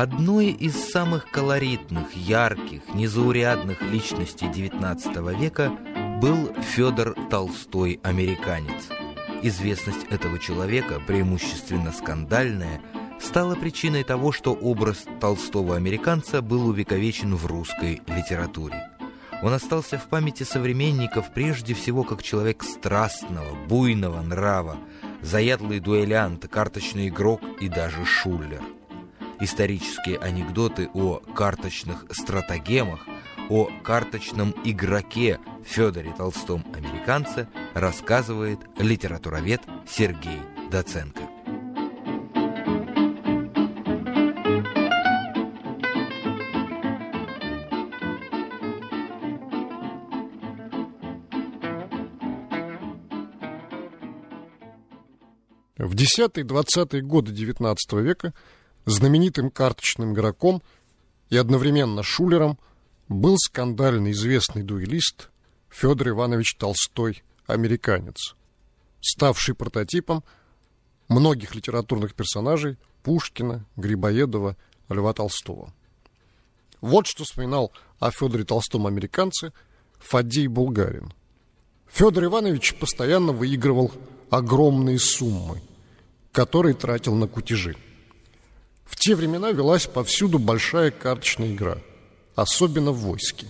Одной из самых колоритных, ярких, незаурядных личностей XIX века был Федор Толстой, американец. Известность этого человека, преимущественно скандальная, стала причиной того, что образ толстого американца был увековечен в русской литературе. Он остался в памяти современников прежде всего как человек страстного, буйного нрава, заядлый дуэлянт, карточный игрок и даже шулер. Исторические анекдоты о карточных стратагемах, о карточном игроке Федоре Толстом американце рассказывает литературовед Сергей Доценко. В 10-20-е годы XIX века знаменитым карточным игроком и одновременно шулером был скандально известный дуэлист Федор Иванович Толстой, американец, ставший прототипом многих литературных персонажей Пушкина, Грибоедова, Льва Толстого. Вот что вспоминал о Федоре Толстом американце Фадей Булгарин. Федор Иванович постоянно выигрывал огромные суммы, которые тратил на кутежи. В те времена велась повсюду большая карточная игра, особенно в войске.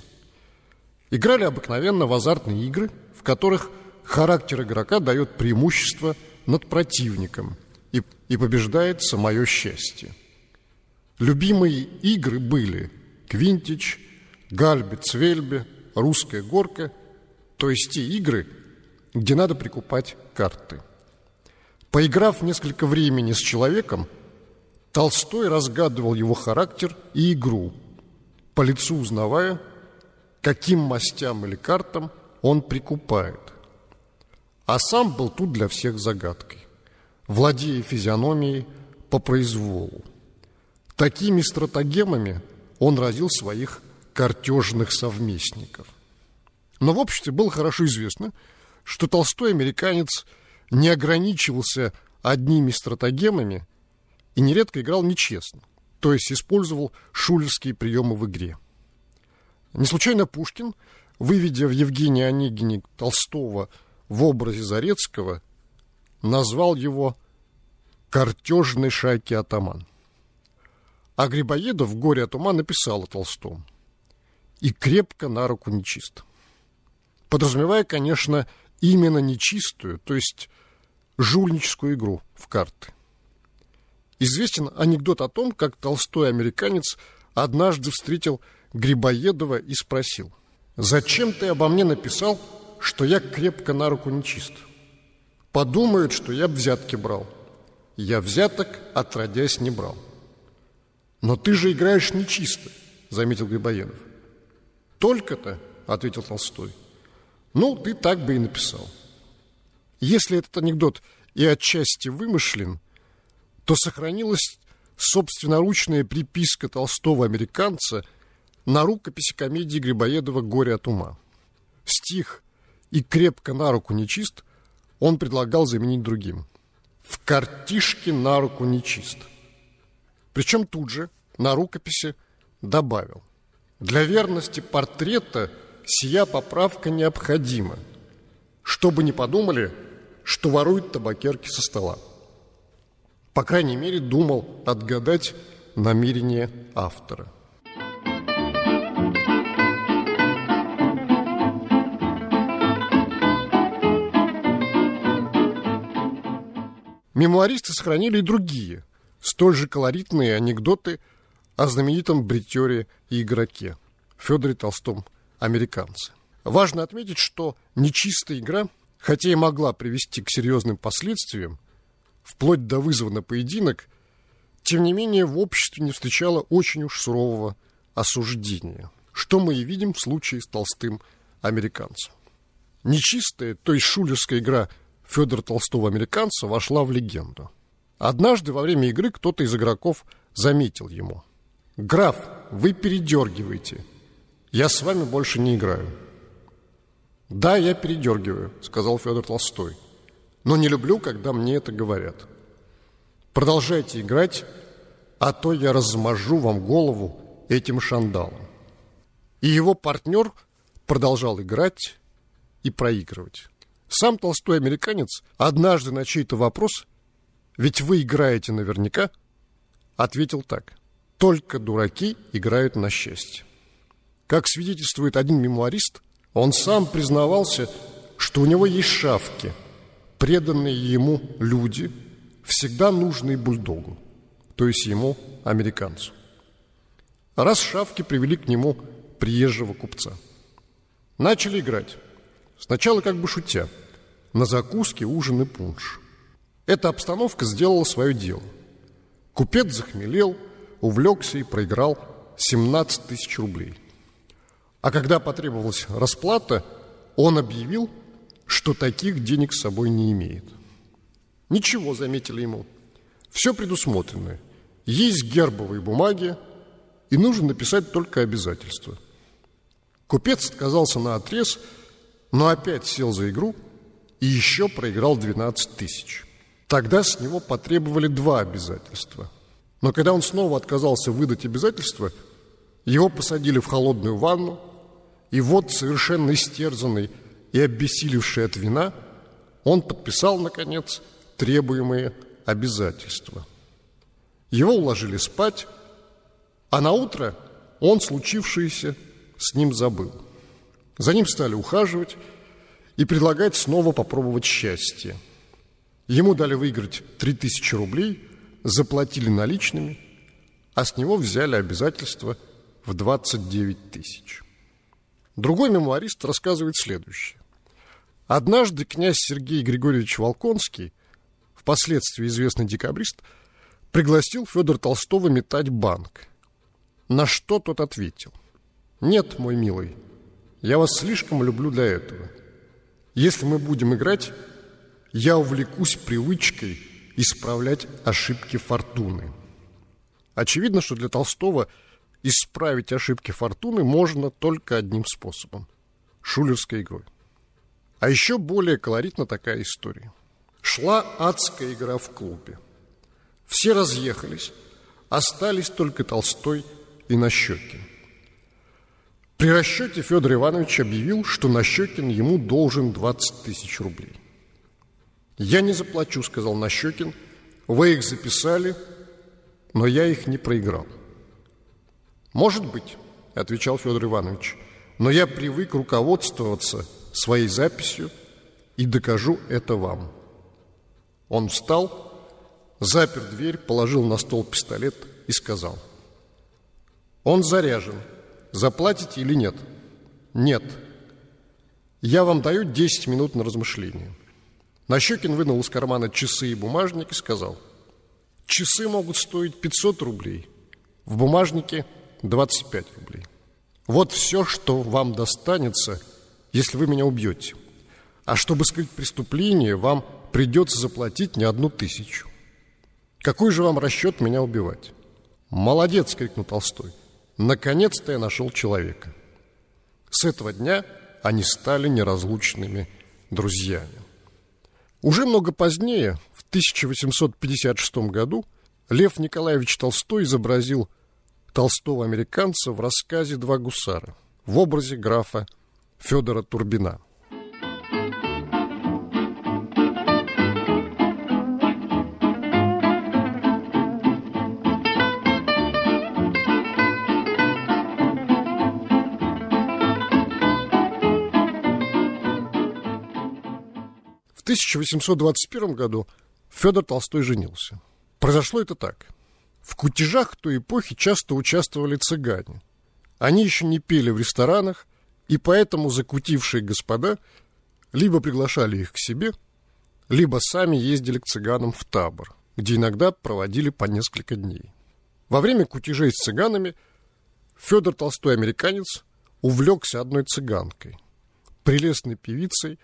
Играли обыкновенно в азартные игры, в которых характер игрока дает преимущество над противником и, и побеждает самое счастье. Любимые игры были Квинтич, Гальби, Цвельби, Русская горка, то есть те игры, где надо прикупать карты. Поиграв несколько времени с человеком, Толстой разгадывал его характер и игру, по лицу узнавая, каким мастям или картам он прикупает. А сам был тут для всех загадкой, владея физиономией по произволу. Такими стратагемами он разил своих картежных совместников. Но в обществе было хорошо известно, что толстой американец не ограничивался одними стратагемами – и нередко играл нечестно, то есть использовал шулерские приемы в игре. Не случайно Пушкин, выведя в Евгении Онегине Толстого в образе Зарецкого, назвал его «картежной шайки атаман». А Грибоедов в «Горе от ума» написал о Толстом «и крепко на руку нечист», подразумевая, конечно, именно нечистую, то есть жульническую игру в карты – Известен анекдот о том, как толстой американец однажды встретил Грибоедова и спросил, «Зачем ты обо мне написал, что я крепко на руку нечист? Подумают, что я взятки брал. Я взяток, отродясь, не брал». «Но ты же играешь нечисто», — заметил Грибоедов. «Только-то», — ответил Толстой. «Ну, ты так бы и написал». Если этот анекдот и отчасти вымышлен — то сохранилась собственноручная приписка толстого американца на рукописи комедии Грибоедова «Горе от ума». Стих «И крепко на руку нечист» он предлагал заменить другим. «В картишке на руку нечист». Причем тут же на рукописи добавил «Для верности портрета сия поправка необходима, чтобы не подумали, что воруют табакерки со стола» по крайней мере, думал отгадать намерение автора. Мемуаристы сохранили и другие, столь же колоритные анекдоты о знаменитом бритере и игроке Федоре Толстом, американце. Важно отметить, что нечистая игра, хотя и могла привести к серьезным последствиям, вплоть до вызова на поединок, тем не менее в обществе не встречало очень уж сурового осуждения, что мы и видим в случае с толстым американцем. Нечистая, то есть шулерская игра Федора Толстого американца вошла в легенду. Однажды во время игры кто-то из игроков заметил ему. «Граф, вы передергиваете. Я с вами больше не играю». «Да, я передергиваю», — сказал Федор Толстой но не люблю, когда мне это говорят. Продолжайте играть, а то я размажу вам голову этим шандалом. И его партнер продолжал играть и проигрывать. Сам толстой американец однажды на чей-то вопрос «Ведь вы играете наверняка?» ответил так «Только дураки играют на счастье». Как свидетельствует один мемуарист, он сам признавался, что у него есть шавки, преданные ему люди, всегда нужные бульдогу, то есть ему, американцу. Раз шавки привели к нему приезжего купца. Начали играть. Сначала как бы шутя. На закуске ужин и пунш. Эта обстановка сделала свое дело. Купец захмелел, увлекся и проиграл 17 тысяч рублей – а когда потребовалась расплата, он объявил, что таких денег с собой не имеет. Ничего, заметили ему. Все предусмотрено. Есть гербовые бумаги, и нужно написать только обязательства. Купец отказался на отрез, но опять сел за игру и еще проиграл 12 тысяч. Тогда с него потребовали два обязательства. Но когда он снова отказался выдать обязательства, его посадили в холодную ванну, и вот, совершенно истерзанный и обессилевший от вина, он подписал, наконец, требуемые обязательства. Его уложили спать, а на утро он случившееся с ним забыл. За ним стали ухаживать и предлагать снова попробовать счастье. Ему дали выиграть 3000 рублей, заплатили наличными, а с него взяли обязательства в 29 тысяч. Другой мемуарист рассказывает следующее. Однажды князь Сергей Григорьевич Волконский, впоследствии известный декабрист, пригласил Федора Толстого метать банк. На что тот ответил. «Нет, мой милый, я вас слишком люблю для этого. Если мы будем играть, я увлекусь привычкой исправлять ошибки фортуны». Очевидно, что для Толстого – исправить ошибки фортуны можно только одним способом – шулерской игрой. А еще более колоритна такая история. Шла адская игра в клубе. Все разъехались, остались только Толстой и Нащекин. При расчете Федор Иванович объявил, что Нащекин ему должен 20 тысяч рублей. «Я не заплачу», — сказал Нащекин. «Вы их записали, но я их не проиграл». «Может быть», — отвечал Федор Иванович, «но я привык руководствоваться своей записью и докажу это вам». Он встал, запер дверь, положил на стол пистолет и сказал, «Он заряжен. Заплатите или нет?» «Нет. Я вам даю 10 минут на размышление». Нащекин вынул из кармана часы и бумажник и сказал, «Часы могут стоить 500 рублей. В бумажнике – 25 рублей. Вот все, что вам достанется, если вы меня убьете. А чтобы скрыть преступление, вам придется заплатить не одну тысячу. Какой же вам расчет меня убивать? Молодец, крикнул Толстой. Наконец-то я нашел человека. С этого дня они стали неразлучными друзьями. Уже много позднее, в 1856 году, Лев Николаевич Толстой изобразил толстого американца в рассказе «Два гусара» в образе графа Федора Турбина. В 1821 году Федор Толстой женился. Произошло это так – в кутежах той эпохи часто участвовали цыгане. Они еще не пели в ресторанах, и поэтому закутившие господа либо приглашали их к себе, либо сами ездили к цыганам в табор, где иногда проводили по несколько дней. Во время кутежей с цыганами Федор Толстой, американец, увлекся одной цыганкой, прелестной певицей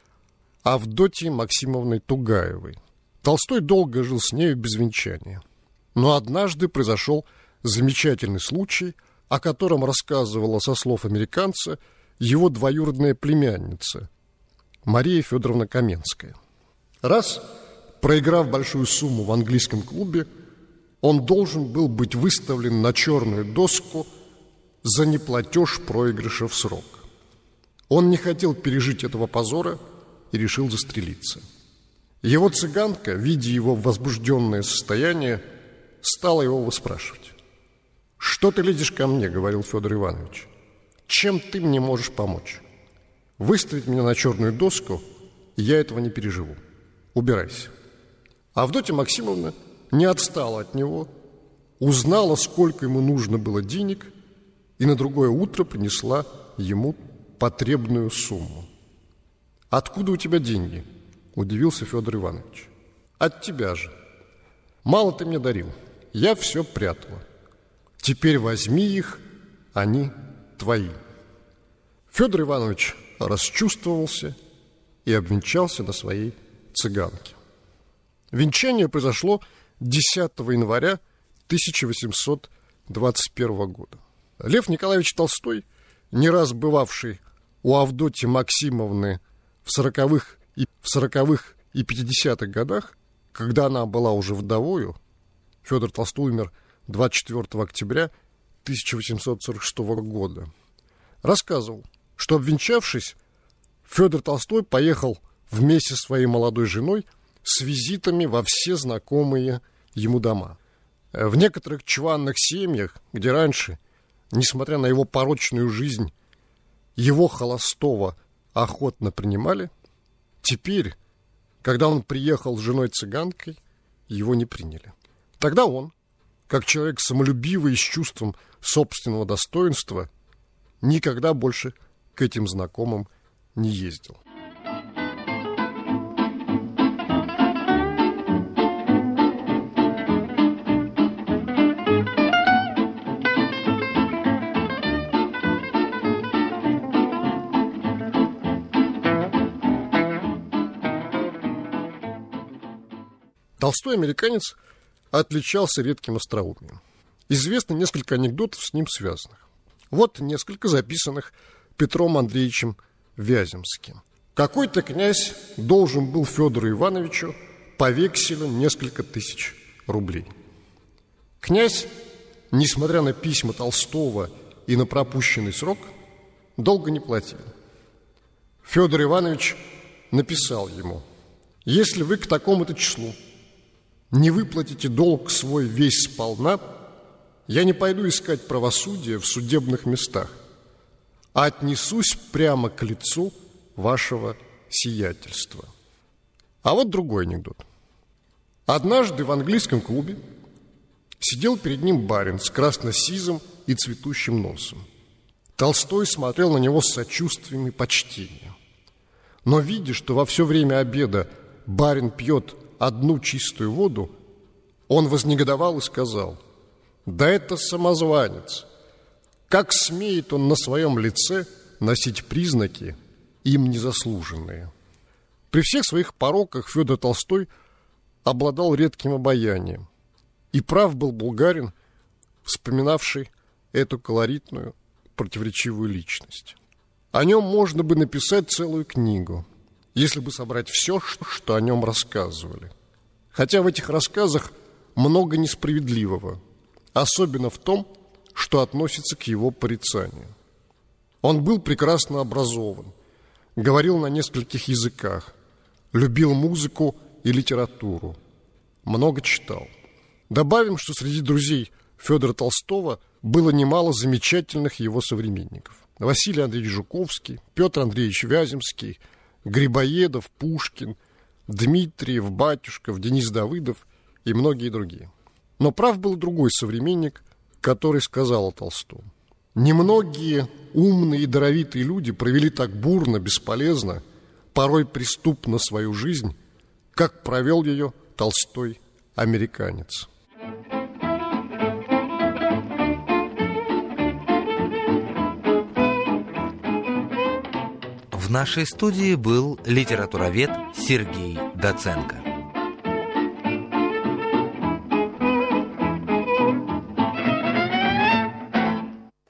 Авдотьей Максимовной Тугаевой. Толстой долго жил с нею без венчания – но однажды произошел замечательный случай, о котором рассказывала со слов американца его двоюродная племянница Мария Федоровна Каменская. Раз, проиграв большую сумму в английском клубе, он должен был быть выставлен на черную доску за неплатеж проигрыша в срок. Он не хотел пережить этого позора и решил застрелиться. Его цыганка, видя его возбужденное состояние, стала его выспрашивать. «Что ты лезешь ко мне?» — говорил Федор Иванович. «Чем ты мне можешь помочь? Выставить меня на черную доску, я этого не переживу. Убирайся». Авдотья Максимовна не отстала от него, узнала, сколько ему нужно было денег, и на другое утро принесла ему потребную сумму. «Откуда у тебя деньги?» – удивился Федор Иванович. «От тебя же. Мало ты мне дарил, я все прятала. Теперь возьми их, они твои». Федор Иванович расчувствовался и обвенчался на своей цыганке. Венчание произошло 10 января 1821 года. Лев Николаевич Толстой, не раз бывавший у Авдотьи Максимовны в сороковых и, в сороковых и 50-х годах, когда она была уже вдовою, Федор Толстой умер 24 октября 1846 года, рассказывал, что обвенчавшись, Федор Толстой поехал вместе со своей молодой женой с визитами во все знакомые ему дома. В некоторых чванных семьях, где раньше, несмотря на его порочную жизнь, его холостого охотно принимали, теперь, когда он приехал с женой-цыганкой, его не приняли. Тогда он, как человек самолюбивый и с чувством собственного достоинства, никогда больше к этим знакомым не ездил. Толстой американец отличался редким остроумием. Известно несколько анекдотов с ним связанных. Вот несколько записанных Петром Андреевичем Вяземским. Какой-то князь должен был Федору Ивановичу по векселю несколько тысяч рублей. Князь, несмотря на письма Толстого и на пропущенный срок, долго не платил. Федор Иванович написал ему, если вы к такому-то числу не выплатите долг свой весь сполна, я не пойду искать правосудия в судебных местах, а отнесусь прямо к лицу вашего сиятельства. А вот другой анекдот. Однажды в английском клубе сидел перед ним барин с красно-сизым и цветущим носом. Толстой смотрел на него с сочувствием и почтением. Но видя, что во все время обеда барин пьет одну чистую воду, он вознегодовал и сказал, «Да это самозванец! Как смеет он на своем лице носить признаки, им незаслуженные?» При всех своих пороках Федор Толстой обладал редким обаянием. И прав был булгарин, вспоминавший эту колоритную, противоречивую личность. О нем можно бы написать целую книгу – если бы собрать все, что о нем рассказывали. Хотя в этих рассказах много несправедливого, особенно в том, что относится к его порицанию. Он был прекрасно образован, говорил на нескольких языках, любил музыку и литературу, много читал. Добавим, что среди друзей Федора Толстого было немало замечательных его современников. Василий Андреевич Жуковский, Петр Андреевич Вяземский – Грибоедов, Пушкин, Дмитриев, Батюшков, Денис Давыдов и многие другие. Но прав был другой современник, который сказал о Толстом. Немногие умные и даровитые люди провели так бурно, бесполезно, порой преступно свою жизнь, как провел ее Толстой американец. В нашей студии был литературовед Сергей Доценко.